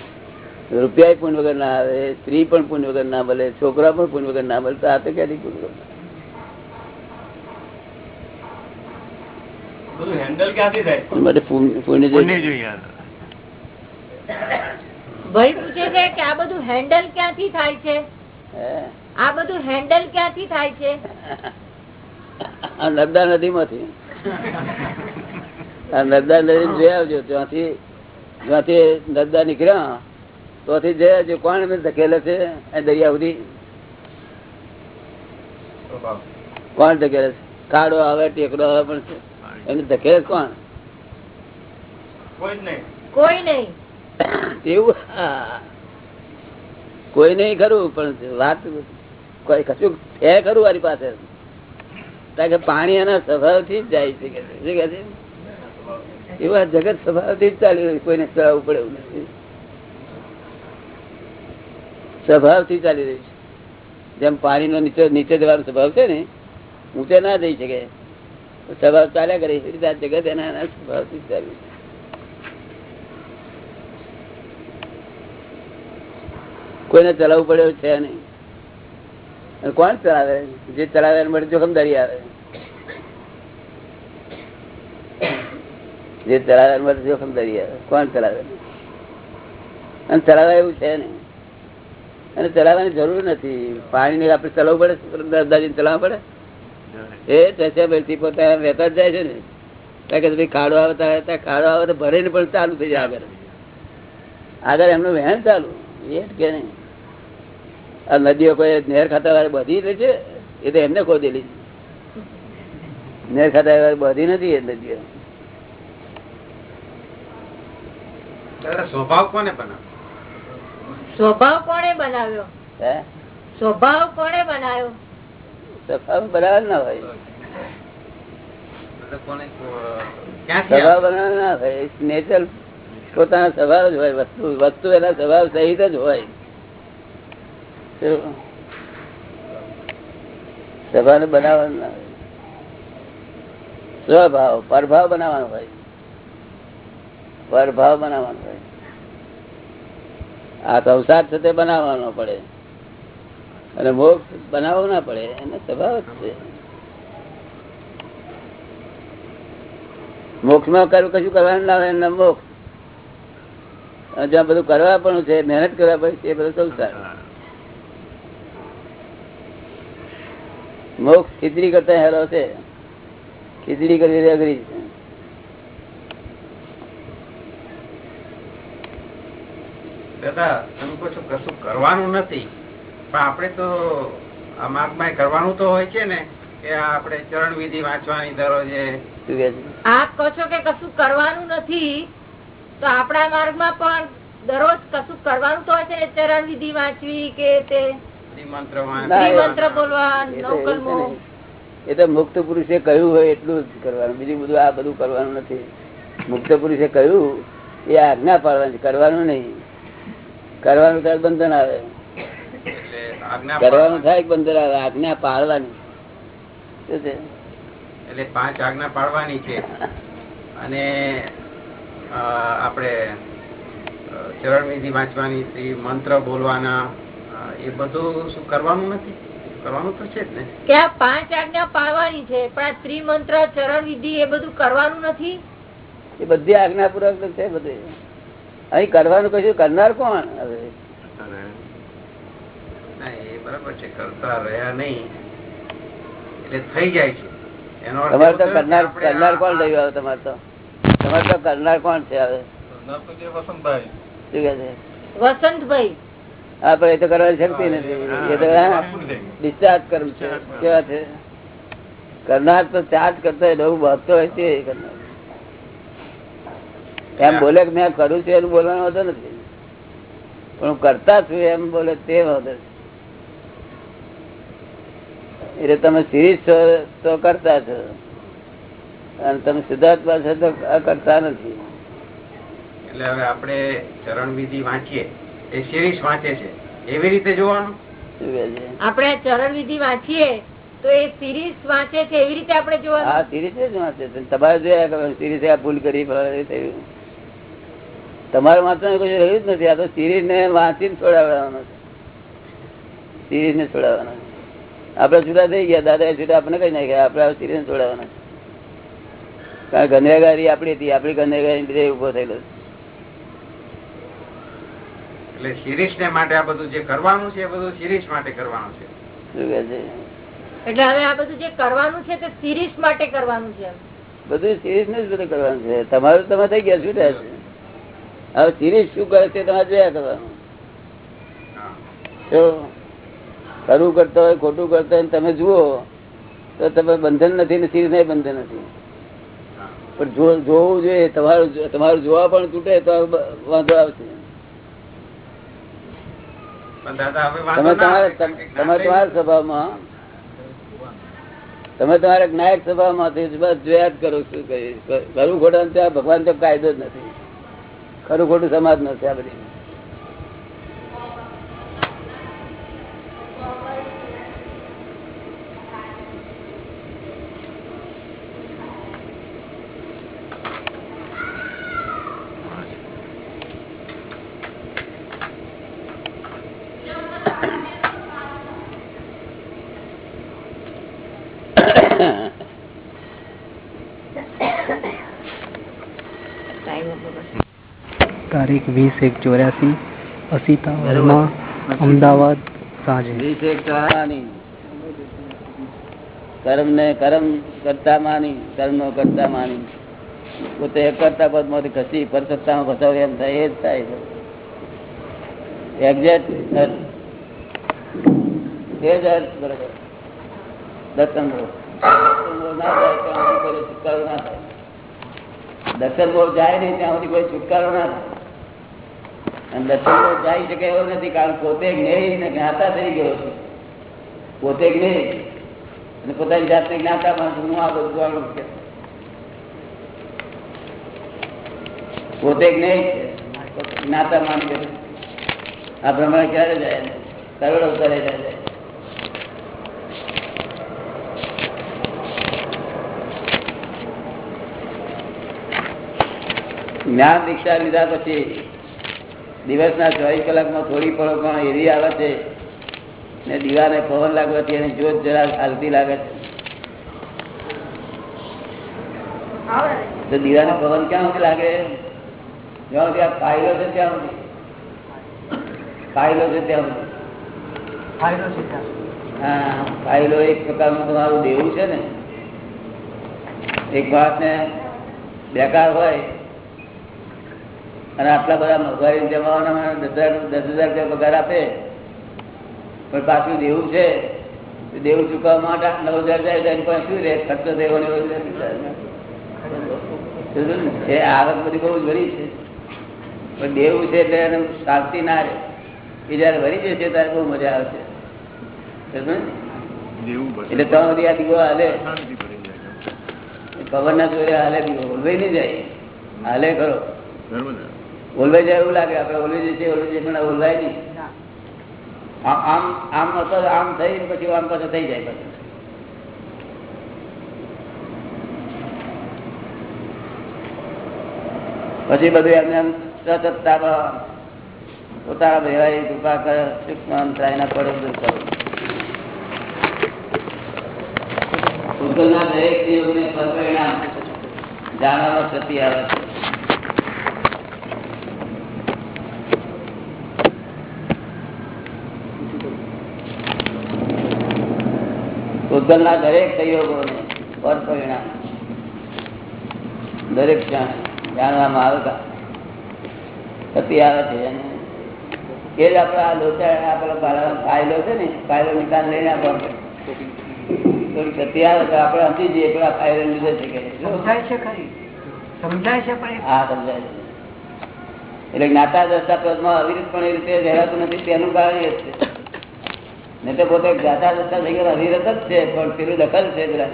Speaker 1: રૂપિયા પુણ્ય વગર ના આવે સ્ત્રી પણ પુણ્ય વગર ના મળે છોકરા પણ પુણ્ય વગર ના મળે તો આ તો ક્યાંથી પુણ્ય વગર ના આવે?
Speaker 8: બધું હેન્ડલ ક્યાંથી થાય?
Speaker 1: એના માટે પુણ્ય પુણ્ય
Speaker 7: પુણ્ય
Speaker 1: જોઈએ.
Speaker 7: જોઈએ
Speaker 2: ભાઈ પૂછે છે કે આ બધું હેન્ડલ ક્યાંથી થાય છે? આ બધું હેન્ડલ ક્યાંથી થાય છે?
Speaker 1: આ નર્મદા નદી માંથી આ નર્મદા નદી જોઈ આવજો ત્યાંથી ત્યાંથી નર્મદા નીકળ્યા જઈ આવજો કોણ ધકેલે છે એ દરિયા સુધી. કોણ ધકેલે છે? કાળો આવે ટેકડો આવે પણ છે. એમને ધકેલે કોણ?
Speaker 8: કોઈ જ નહીં.
Speaker 1: એવું? કોઈ નહીં ખરું પણ વાત કોઈ કશું છે ખરું મારી પાસે? કારણ કે પાણી એના સ્વભાવથી જ જાય છે કે એવા જગત સ્વભાવથી જ ચાલી રહ્યું કોઈને ચલાવવું પડે એવું નથી. સ્વભાવથી ચાલી રહ્યું છે. જેમ પાણીનો નીચે નીચે જવાનો સ્વભાવ છે ને, ઊંચે ના જઈ શકે. સ્વભાવ ચાલ્યા કરે એ રીતે જગત એના એના સ્વભાવથી જ ચાલ્યું છે. કોઈને ચલાવવું પડે છે નહીં. કોણ ચલાવે જે ચલાવે એને જોખમદારી આવે. જે ચલાવે જોખમ દરિયા કોણ ચલાવે અને ચલાવવા એવું છે ને અને ચલાવવાની જરૂર નથી. પાણી આપણે ચલાવવું પડે દાદાજી ચલાવવા પડે. એ ટચેબલથી પોતાના વહેતા જાય છે ને. કારણ કે ભાઈ ખાડો આવે તારે ત્યાં ખાડો આવે તો ભરીને પણ ચાલુ થઈ જાય આગળ. આગળ એમનું વહેણ ચાલુ. એ જ કે નહીં. આ નદીઓ કોઈ નહેર ખાતા વાળા બધી રહી છે? એ તો એમને ખોદેલી નહેર ખાતા વાળી બધી નથી એ નદીઓ
Speaker 3: દાદા સ્વભાવ કોને બનાવે
Speaker 2: સ્વભાવ કોણે બનાવ્યો?
Speaker 1: હે?
Speaker 2: સ્વભાવ કોણે બનાવ્યો?
Speaker 1: સ્વભાવ ના હોય.
Speaker 3: દાદા
Speaker 1: સ્વભાવ
Speaker 3: આવે?
Speaker 1: ના હોય. નેચરલ પોતાના સ્વભાવ જ હોય વસ્તુ વસ્તુ એના સ્વભાવ સહિત જ હોય? સ્વભાવ ને બનાવવાનું સ્વભાવ પરભાવ બનાવવાનો હોય. પરભાવ બનાવવાનો પડે આ સંસાર છે તે બનાવવાનો પડે. અને મોક્ષ બનાવવો ના પડે, એને સ્વભાવ છે. મોક્ષમાં કરું કશું કરવાનું ના હોય, એના મોક્ષ. જ્યાં બધું કરવા પણ છે, મહેનત કરવા પડે છે, એ બધું સંસાર. મોક્ષ ખીચડી કરતા હેલો છે. ખીચડી કરવી અઘરી છે.
Speaker 3: દાદા તમે કહો છો કશું કરવાનું નથી. પણ આપણે તો આ માર્ગમાં કરવાનું તો હોય છે ને કે આપણે ચરણ વિધિ વાંચવાની દરરોજે
Speaker 2: આપ કહો છો કે કશું કરવાનું નથી તો આપણા માર્ગમાં પણ દરરોજ કશું કરવાનું તો હોય છે ને ચરણ વિધિ વાંચવી કે તે
Speaker 3: મંત્ર
Speaker 2: બોલવા નવકલમો
Speaker 1: એ તો મુક્ત પુરુષે કહ્યું હોય એટલું જ કરવાનું. બીજું બધું આ બધું કરવાનું નથી. મુક્ત પુરુષે કહ્યું એ આજ્ઞા પાડવાની કરવાનું નહીં. કરવાનું ત્યારે બંધન આવે. કરવાનું થાય બંધન આવે આજ્ઞા પાડવાની શું છે?
Speaker 3: એટલે પાંચ આજ્ઞા પાડવાની છે. અને આપણે ચરણ વિધિ વાંચવાની મંત્ર બોલવાના એ બધું શું કરવાનું નથી? કરવાનું તો છે જ ને.
Speaker 2: કે આ પાંચ આજ્ઞા પાડવાની છે પણ આ ત્રિમંત્ર ચરણ વિધિ એ બધું કરવાનું નથી?
Speaker 1: એ બધી આજ્ઞા પૂર્વક છે બધું. અહીં કરવાનું કશું કરનાર કોણ? હવે.
Speaker 3: બરાબર છે કરતા રહ્યા નહીં. એટલે થઈ જાય છે.
Speaker 1: તમારે તો કરનાર કોણ તમારે તો? તમારે તો કરનાર કોણ છે હવે?
Speaker 8: વસંતભાઈ.
Speaker 1: શું કે છે?
Speaker 2: વસંતભાઈ.
Speaker 1: હા એ તો કરવાની શક્તિ નથી. એ તો. ડિસ્ચાર્જ કરવું છે. કેવા છે? કરનાર તો ચાર્જ કરતો હોય બહુ ભાગતો હોય તે કરનાર. એમ બોલે કે મેં કરું છું એનું બોલવાનો વાંધો નથી. પણ હું કરતા છું એમ બોલે તે વાંધો એટલે તમે સિરીઝ છો તો કરતા છો. અને તમે સિદ્ધાર્થમાં છો તો કરતા નથી.
Speaker 3: એટલે હવે આપણે ચરણ વિધિ વાંચીએ. એ સિરીઝ વાંચે છે. એવી રીતે જોવાનું?
Speaker 2: આપણે ચરણ વિધિ વાંચીએ તો એ સિરીઝ વાંચે છે. એવી રીતે આપણે
Speaker 1: હા
Speaker 2: જોવાનું
Speaker 1: સિરીઝ જ વાંચે છે. તમારે જોયા સિરીઝ આ ભૂલ કરી થયું. તમારે વાંચવાનું કશું રહ્યું જ નથી. આ તો સિરીઝ ને વાંચીને છોડાવવાનો છે. સિરીઝ ને છોડાવવાનો છે. આપડે જુદા થઈ ગયા. દાદા જુદા આપણે કઈ નાખ્યા. આપડે સિરીઝ ને છોડાવવાના છે. કારણ ગંધેગારી આપણી હતી. આપણી ગંધેગારી બધે ઊભો થયેલો
Speaker 3: એટલે શિરીષ ને માટે આ બધું જે કરવાનું છે એ બધું શિરીષ માટે કરવાનું છે.
Speaker 1: શું કહે
Speaker 2: એટલે હવે આ બધું જે કરવાનું છે તે સિરીઝ માટે કરવાનું છે.
Speaker 1: બધું સિરીઝ ને જ બધું કરવાનું છે. તમારું તમે થઈ ગયા. છૂટ્યા છે? હવે સિરીઝ શું કરે છે તમારે જોયા કરવાનું ખરું કરતા હોય ખોટું કરતા હોય તમે જુઓ તો તમે બંધન નથી ને નહીં બંધન નથી. પણ જો- જોવું જોઈએ તમારું તમારું જોવા પણ તૂટે તો વાંધો આવશે. તમે તમારા તમે સ્વભાવમાં તમે તમારા નાયક સ્વભાવમાંથી બસ જોયા જ કરો શું કરીએ ખરું ખોટું ત્યાં ભગવાન તો કાયદો જ નથી. ખરું ખોટું સમાજ નથી આ બધી.
Speaker 6: તારીખ વીસ એક ચોર્યાસી અસીતા વર્મા અમદાવાદ, સાંજે.
Speaker 1: કર્મ ને કર્મ કરતા માની, કર્મ કરતા માની. પોતે કરતા પદમાંથી ખસી, પરસત્તામાં ફસાવે એમ થાય, એ જ થાય એક્ઝેક્ટ એ જ દર્શન દર્શન બહુ જાય નહીં, ત્યાં સુધી કોઈ છુટકારો ના થાય. અને દર્શન જાય શકે એવો નથી, કારણ પોતે જ્ઞેય જ્ઞાતા થઈ ગયો છે. પોતે જ્ઞેય અને પોતાની જાતને જ્ઞાતા માં હું આ બધું પોતે જ્ઞેય જ્ઞાતા માની આ પ્રમાણે ક્યારે જાય? કરોડ અવતારે જાય. જ્ઞાન દીક્ષા લીધા પછી દિવસના ચોવીસ કલાકમાં થોડી પળો પણ એવી આવે છે ને દીવાને પવન લાગવાથી એને જોત જરા હાલતી લાગે છે. તો દીવાને પવન ક્યાં સુધી લાગે? જ્યાં સુધી આ ફાઇલો છે ત્યાં સુધી. ફાયલો છે ત્યાં સુધી. હા ફાયલો એક પ્રકારનું તમારું દેવું છે ને. એક માણસને બેકાર હોય અને આટલા બધા મોંઘવારી જમાવાના દસ હજાર દસ હજાર રૂપિયા પગાર આપે. પણ પાછું દેવું છે દેવું ચૂકવવા માટે નવ હજાર જાય તો એની પાસે શું રહે? ખર્ચો ને? એ આવક બધી બહુ ભરી છે. પણ દેવું છે એટલે એને શાંતિ ના રહે. એ જયારે ભરી જશે ત્યારે બહુ મજા આવશે. એટલે ત્રણ બધી આ દીવો હાલે. પવન ના જોડે હાલે દીવો ઓલવાઈ નહીં જાય. હાલે ખરો ઓલવાઈ જાય એવું લાગે. આપડે ઓલવી જશે ઓલવી પણ ઓલવાય નહીં. આમ આમ હતો આમ થઈ પછી આમ પાછું થઈ જાય પછી. પછી બધું એમને એમ સતતતામાં પોતાના ભેવાય કૃપા કરે સૂક્ષ્મ અંતરાયના પડે બધું કરો. ભૂતગલના દરેક જીવને પરિણામ જાણવાનો સતી આવે છે. ભૂતગલના દરેક સંયોગોને પર પરિણામ. દરેક ક્ષણ જાણવામાં આવતા. થતી આવે છે એ જ આપડે આ લોચા આ પેલા છે ને ફાઇલો નિકાલ લઈને આપણે થોડી સતી આવે તો આપણે સમજી જઈએ લીધે છે કે
Speaker 9: સમજાય છે ખરી? સમજાય છે પણ
Speaker 1: હા સમજાય છે. એટલે જ્ઞાતા દસતા પદમાં અવિરતપણે રીતે રહેવાતું નથી તેનું કારણ એ છે. નહીં તો પોતે જ્ઞાતા જતા થઈ ગયા અવિરત જ છે પણ પેલું દખલ છે પેલા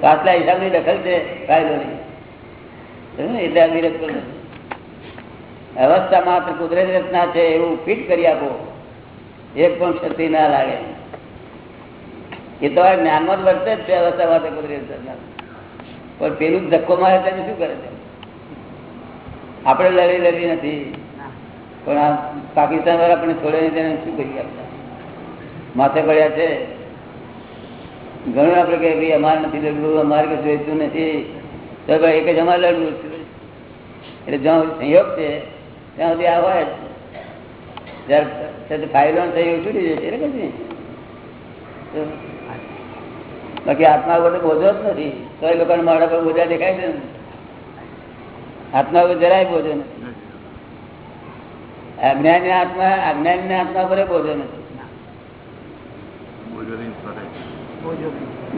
Speaker 1: પાછલા હિસાબની દખલ છે કાયદોની. સમજ્યું એટલે અવિરત પણ અવસ્થા માત્ર કુદરતી રચના છે એવું ફિટ કરી આપો. એક પણ ક્ષતિ ના લાગે. એ તો આ જ્ઞાનમાં જ વર્તે જ છે અવસ્થા માત્ર કુદરતી રચના. પણ પેલું ધક્કો મારે તેને શું કરે છે? આપણે લડી લડી નથી. પણ આ પાકિસ્તાન વાળા આપણે છોડે નહીં તેને શું કરી આપણે? માથે પડ્યા છે. ઘણું આપણે કહે ભાઈ, અમારે નથી લડવું, અમારે કશું વેચતું નથી. તો ભાઈ, એક જ અમારે લડવું. એટલે જ્યાં સંયોગ છે, ત્યાં સુધી આ હોય જ. ફાઇલો સંયોગ છૂટી જશે, એટલે કશું બાકી આત્મા વગર બોધો જ નથી. તો એ લોકોને મારા પર બોજા દેખાય છે ને? આત્મા વગર જરાય બોજો નથી. અજ્ઞાની આત્મા અજ્ઞાની આત્મા પર બોધો નથી.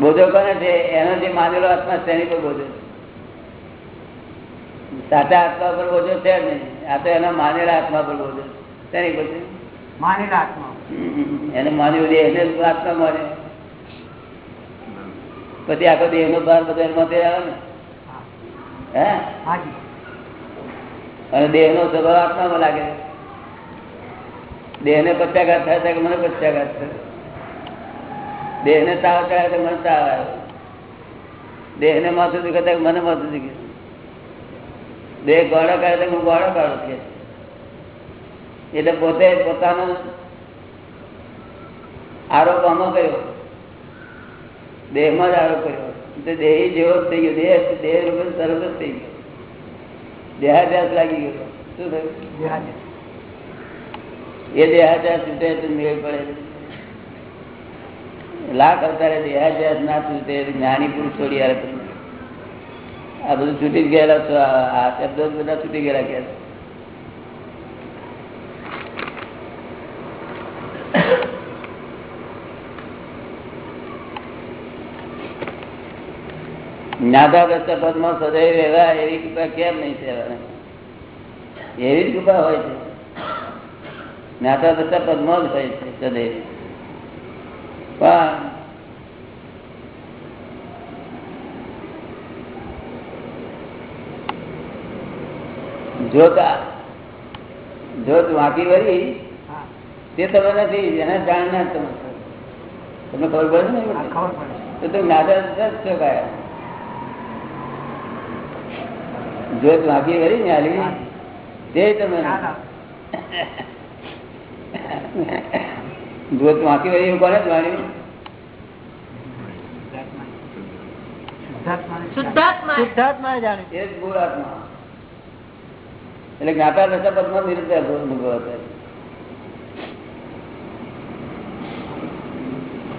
Speaker 1: બોધો કોને છે? એનો જે માનેલો આત્મા છે તેની પર બોધો છે. સાચા આત્મા પર બોધો છે જ નહીં. આ તો એના માનેલા આત્મા પર બોધો છે. તેની પર
Speaker 9: માનેલા આત્મા
Speaker 1: એને માન્યું દે એને આત્મા માને પછી આખો દેહ નો ભાર બધો એમાં તે આવે ને. હે. અને દેહ નો સ્વભાવ આત્મામાં લાગે. દેહ ને પત્યાઘાત થાય કે મને પત્યાઘાત થાય દેહ ને તાવ ચડાય તો મને તાવ આવે. દેહ ને માથું દુખે તો મને માથું દુખે. દેહ ગોળો કરે તો હું ગોળો કાઢું કે એટલે પોતે પોતાનો આરોપ આમાં કર્યો. દેહમાં જ આરોપ કર્યો. દેહ જેવો થઈ ગયો. દેહ દેહ સરસ જ થઈ ગયો. દેહાદ્યાસ લાગી ગયો. શું થયું?
Speaker 9: દેહાદ્યાસ.
Speaker 1: એ દેહાદ્યાસ છૂટે મેળ પડે. લાખ અવતારે દેહાદ્યાસ ના છૂટે જ્ઞાની પુરુષ છોડી આ બધું છૂટી ગયેલા છો આ શબ્દો બધા છૂટી ગયેલા કે. જ્ઞાતા દસ્તા પદમાં સદૈવ રહેવા એવી કૃપા કેમ નહીં સેવા? એવી જ કૃપા હોય છે. જ્ઞાતા થતા પદમાં જ હોય છે સદૈવ પણ જોતા જોત વાંકી વળી તે તમે નથી એને જાણના તમે. તમને ખબર પડે ને
Speaker 9: ખબર પડે.
Speaker 1: તો જ્ઞાતા થતા જ છો કાયા જોત વાંકી વળી ને હાલી તે તમે જોત વાંકી હોય એવું કોને જ એટલે જ્ઞાતા દશા પદમાં અનુભવ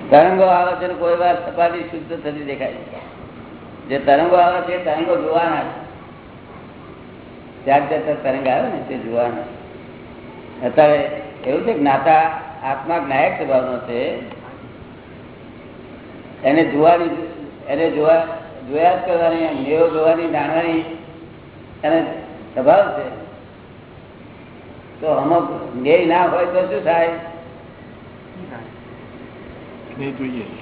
Speaker 1: તરંગો આવે છે કોઈ વાર સપાટી શુદ્ધ થતી દેખાય છે. જે તરંગો આવે છે તરંગો જોવાના છે. જતા તરંગ આવે ને તે જોવાના અત્યારે એવું છે જ્ઞાતા આત્મા જ્ઞાયક સ્વભાવનો છે? એને જોવાની એને જોવા જોયા જ કરવાની મેળો જોવાની જાણવાની એને સ્વભાવ છે. તો અમુક જ્ઞેય ના હોય તો શું થાય?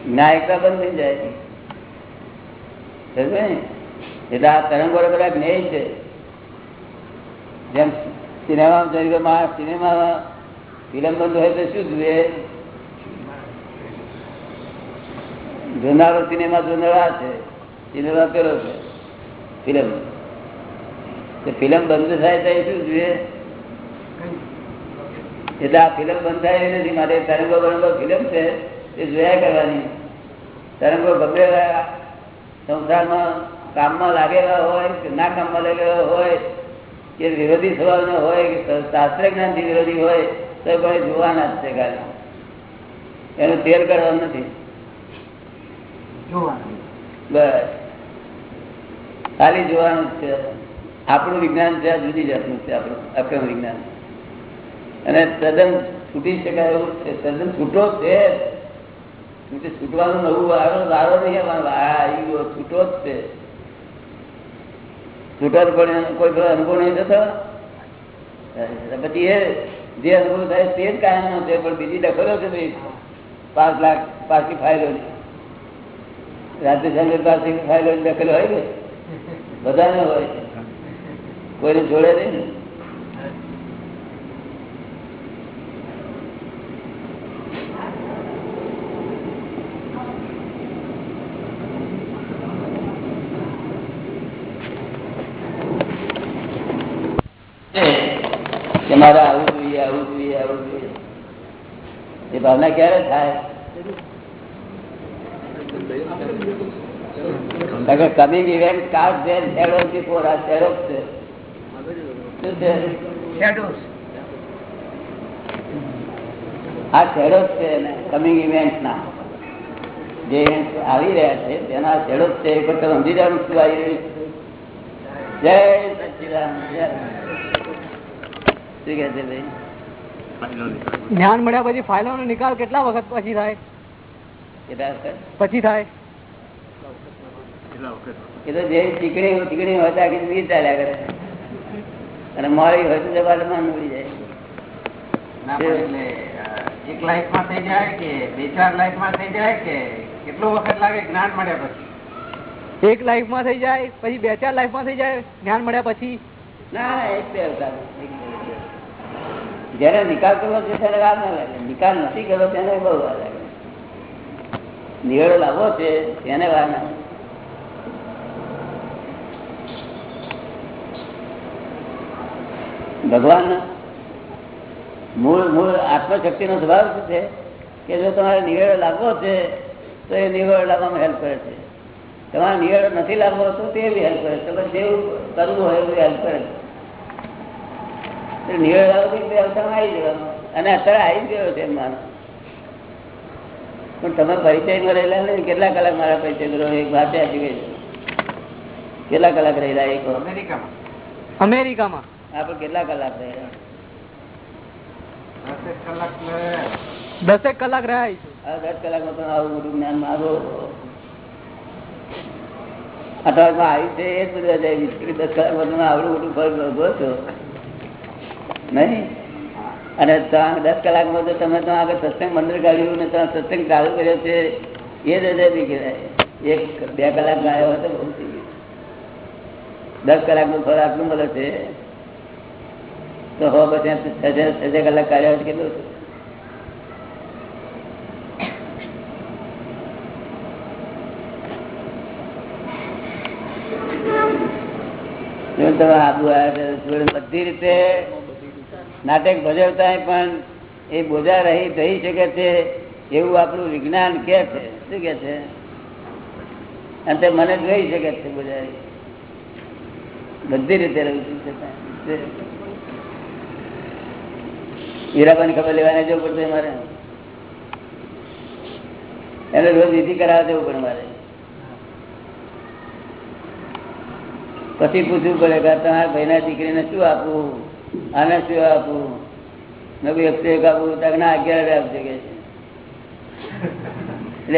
Speaker 1: જ્ઞાયકતા બંધ થઈ જાય. એટલે આ તરંગો બધા જ્ઞેય છે. જેમ સિનેમા જરીમાં બંધ હોય તો શું જુએ જોનારો સિનેમા જોનારા છે, સિનેમા પેલો છે, ફિલ્મ. ફિલ્મ બંધ થાય તો શું જોઈએ? એટલે આ ફિલ્મ બંધ થાય નથી માટે તરંગો બરંગો ફિલ્મ છે, એ જોયા કરવાની. તરંગો ગમેલા સંસારમાં કામમાં લાગેલા હોય કે ના કામમાં લાગેલા હોય, કે વિરોધી સ્વભાવનો હોય, કે શાસ્ત્ર જ્ઞાનથી વિરોધી હોય તો પણ જોવાના જ છે ગાડી એનું તેલ કરવાનું નથી. બસ. ખાલી જોવાનું જ છે. આપણું વિજ્ઞાન છે જુદી જાતનું છે આપણું અક્રમ વિજ્ઞાન. અને તદ્દન છૂટી શકાય એવું છે. તદ્દન છૂટો છે છૂટવાનું નવું વારો વારો નહીં. આવી ગયો છૂટો જ છે. છૂટો પણ કોઈ અનુભવ નહીં થતો. પછી એ જે અનુભવ થાય તે જ કાયમ નો છે, પણ બીજી ડખરો છે ભાઈ, પાંચ લાખ પાછી ફાઇલો રાજ્ય સંઘ પાસે ફાયદો દખલ હોય ને બધાને હોય. કોઈને જોડે નહીં ને. મારે આવું જોઈએ આવું જોઈએ આવું જોઈએ એ ભાવના ક્યારે થાય? કમિંગ ઇવેન્ટ કાર્ડ છે શેડો બિફોર આ શેડો છે. આ શેડો છે કમિંગ ઇવેન્ટ ના. જે આવી રહ્યા છે તેના શેડો છે એ પણ તમે સમજી જવાનું શું આવી રહ્યું જય સચિદાન જય. શું કે છે ભાઈ?
Speaker 6: જ્ઞાન મળ્યા પછી ફાઇલો નો નિકાલ કેટલા વખત પછી થાય? પછી થાય.
Speaker 1: એ તો જે ચીકણી ચીકણી હોય ત્યાં આખી વીર ચાલ્યા કરે. અને મોડી હોય તો મન ઉડી જાય.
Speaker 3: એક લાઈફમાં થઈ જાય કે બે ચાર લાઈફમાં થઈ જાય કે કેટલો વખત લાગે જ્ઞાન મળ્યા પછી?
Speaker 6: એક લાઈફમાં થઈ જાય પછી બે ચાર લાઈફમાં થઈ જાય જ્ઞાન મળ્યા પછી?
Speaker 1: ના એક બે અવતાર એક. જયારે નિકાલ કરવો છે ત્યારે વાર ના લાગે. નિકાલ નથી કરવો તેને બહુ વાર લાગે. નિવેડો લાવવો છે તેને વાર ના ભગવાન મૂળ મૂળ આત્મશક્તિ નો સ્વભાવ શું છે? કે જો તમારે નિવેડો લાવવો છે, તો એ નિવેડો લાવવામાં હેલ્પ કરે છે. તમારે નિવેડો નથી લાવવો તો તે બી હેલ્પ કરે છે. જેવું કરવું હોય એવું હેલ્પ કરે છે. નિવેડો લાવો અવતારમાં આવી જવાનું. અને અત્યારે આવી ગયો છે એમ પણ તમે પરિચયમાં રહેલા ને કેટલા કલાક મારા પરિચય કરો? એક વાત આપી ગઈ કેટલા કલાક રહેલા એક
Speaker 3: અમેરિકામાં.
Speaker 6: અમેરિકામાં?
Speaker 1: આપણે કેટલા કલાક રહેલા?
Speaker 3: દસેક કલાક ને
Speaker 6: રહ્યા
Speaker 1: આ દસ કલાકમાં તમે આવું મોટું જ્ઞાન મારો અઠવાડિયામાં આવી છે એ જ બધું જાય દસ આવડું મોટું ફળ ભોગવો છો. નહીં? અને દસ કલાકમાં તો તમે ત્યાં આગળ સત્સંગ મંદિર કાઢ્યું ને ત્યાં સત્સંગ ચાલુ કર્યો છે, એ જ હૃદય બી કહેવાય. એક, બે કલાક ગાયો હોય તો બહુ થઈ ગયું. દસ કલાકનું ફળ આટલું મળે છે. તો હો પછી છ કલાક કાઢ્યા હોય કેટલું તમે આબુ આવ્યા બધી રીતે નાટક ભજવતા પણ એ બોજા રહી થઈ શકે છે એવું આપણું વિજ્ઞાન કે છે. શું કે છે? અને તે મને જોઈ શકે છે બોજા બધી રીતે રહી છે હીરાબાની ખબર લેવાને જવું પડશે મારે. એને રોજ વિધિ કરાવવા જવું પડે મારે. પછી પૂછવું પડે કે તમારા ભાઈના દીકરીને શું આપવું આને શું આપવું નવી હપ્તે આપવું તક ના અગિયાર આપશે કે એટલે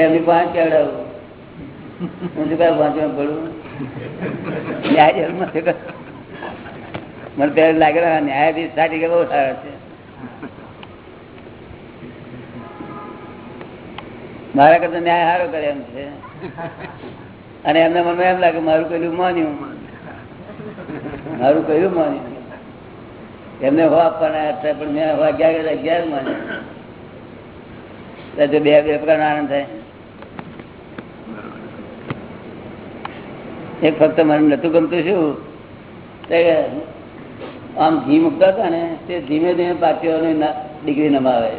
Speaker 1: એમની પાંચ કેવડાવું હું શું કાંઈ વાંચવા પડું? ન્યાય જેલમાં છે કે- મને ત્યારે લાગે ન્યાયાધીશ સાથે કે બહુ સારા છે. મારા કરતા ન્યાય સારો કરે એમ છે. અને એમને મને એમ લાગે, મારું પેલું માન્યું. મારું કયું માન્યું. એમને હો આપવાના હતા પણ મેં અગિયાર અગિયાર માન્યું તો બે બે પ્રકારનો આનંદ થાય. એક ફક્ત મને નતું ગમતું શું? આમ ઘી મૂકતા હતા ને, તે ધીમે ધીમે પાટીઓની ડિગ્રી નમાવે.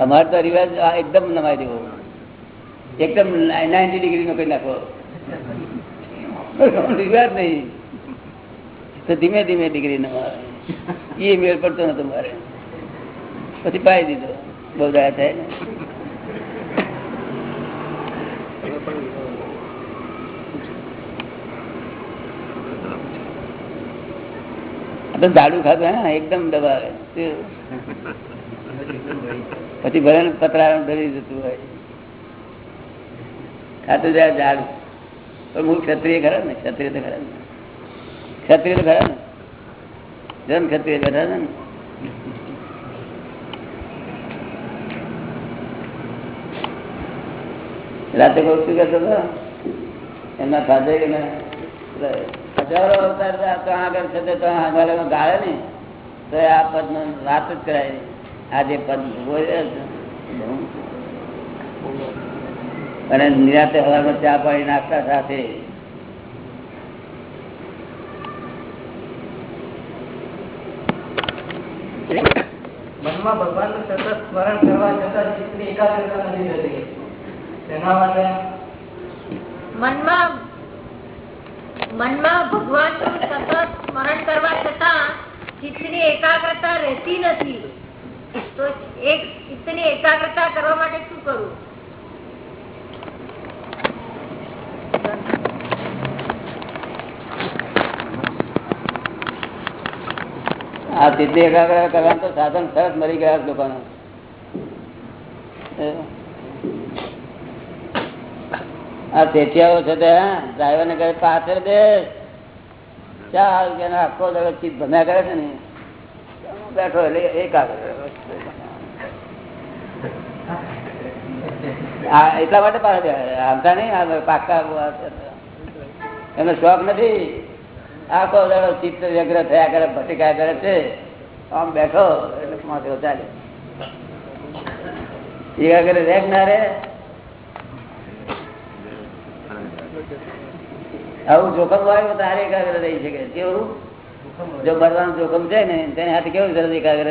Speaker 1: અમારે તો રિવાજ એકદમ નમાવી દેવો. એકદમ નાઇન્ટી ડિગ્રી નો કરી નાખો. રિવાજ નહીં. તો ધીમે ધીમે ડિગ્રી નમાવે. એ મેળ પડતો નતો મારે. પછી પાઈ દીધો. બહુ દયા થાય ને. તો દાડુ ખાધું, હા, એકદમ દબાવે? પછી ભલે પતરા ધરી જતું હોય. ખાતું જાય ઝાડ. પણ હું ક્ષત્રિય ખરા ને? ક્ષત્રિય તો ખરા ને. ક્ષત્રિય તો ખરા ને? જન ક્ષત્રિય બેઠા છે ને? રાતે કહું શું કરતો હતો? એમના ફાધર હજારો અવતાર હતા, તો આગળ છે ત્યાં આગળ ગાળે ને? તો આ પદ વાત જ કરાય આજે પદ અને નિરાતે હવામાં ચા પાણી નાખતા સાથે
Speaker 9: મનમાં ભગવાનનું સતત સ્મરણ કરવા છતાં ચિત્તની એકાગ્રતા
Speaker 2: મનમાં ભગવાનનું સતત સ્મરણ કરવા છતાં ચિત્તની એકાગ્રતા રહેતી નથી. તો એક ચિત્તની એકાગ્રતા કરવા માટે શું કરવું?
Speaker 1: આ સિદ્ધિ એકાગ્ર કરવાનું તો સાધન સરસ મરી ગયા લોકોને. આ તેઠિયાઓ છે તે ડ્રાઈવર ને કહે, પાછળ દે ચાલ કે આખો દડો ચીજ ભમ્યા કરે છે ને બેઠો એટલે એકાગ્ર એટલા માટે પાછળ. આમતા નહીં પાકા એનો શોખ નથી. આખો દાડો ચિત્ત વ્યગ્ર થયા કરે ભટકા કરે છે. આમ બેઠો, એટલે માથે ચાલે એકાગ્ર રેગ ના રે. આવું જોખમ વાળું તારે એકાગ્ર રહી શકે. કેવું? જો જોખમ છે ને, તેની હાથે કેવું સરસ એકાગ્ર?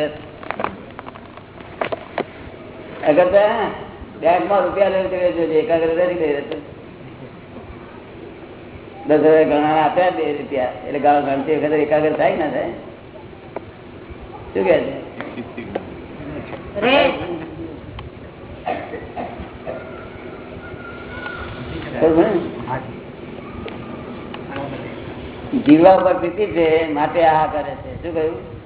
Speaker 1: અગર બેંકમાં રૂપિયા લેવું એકાગ્ર રહી ગઈ રહેશે દસ હજાર ગણા આપ્યા બે રૂપિયા. એટલે ગાળો ગણતી વખતે એકાગ્ર થાય ના થાય? શું કે છે? જીવવા પર સ્થિતિ છે માટે આ કરે છે. શું કહ્યું?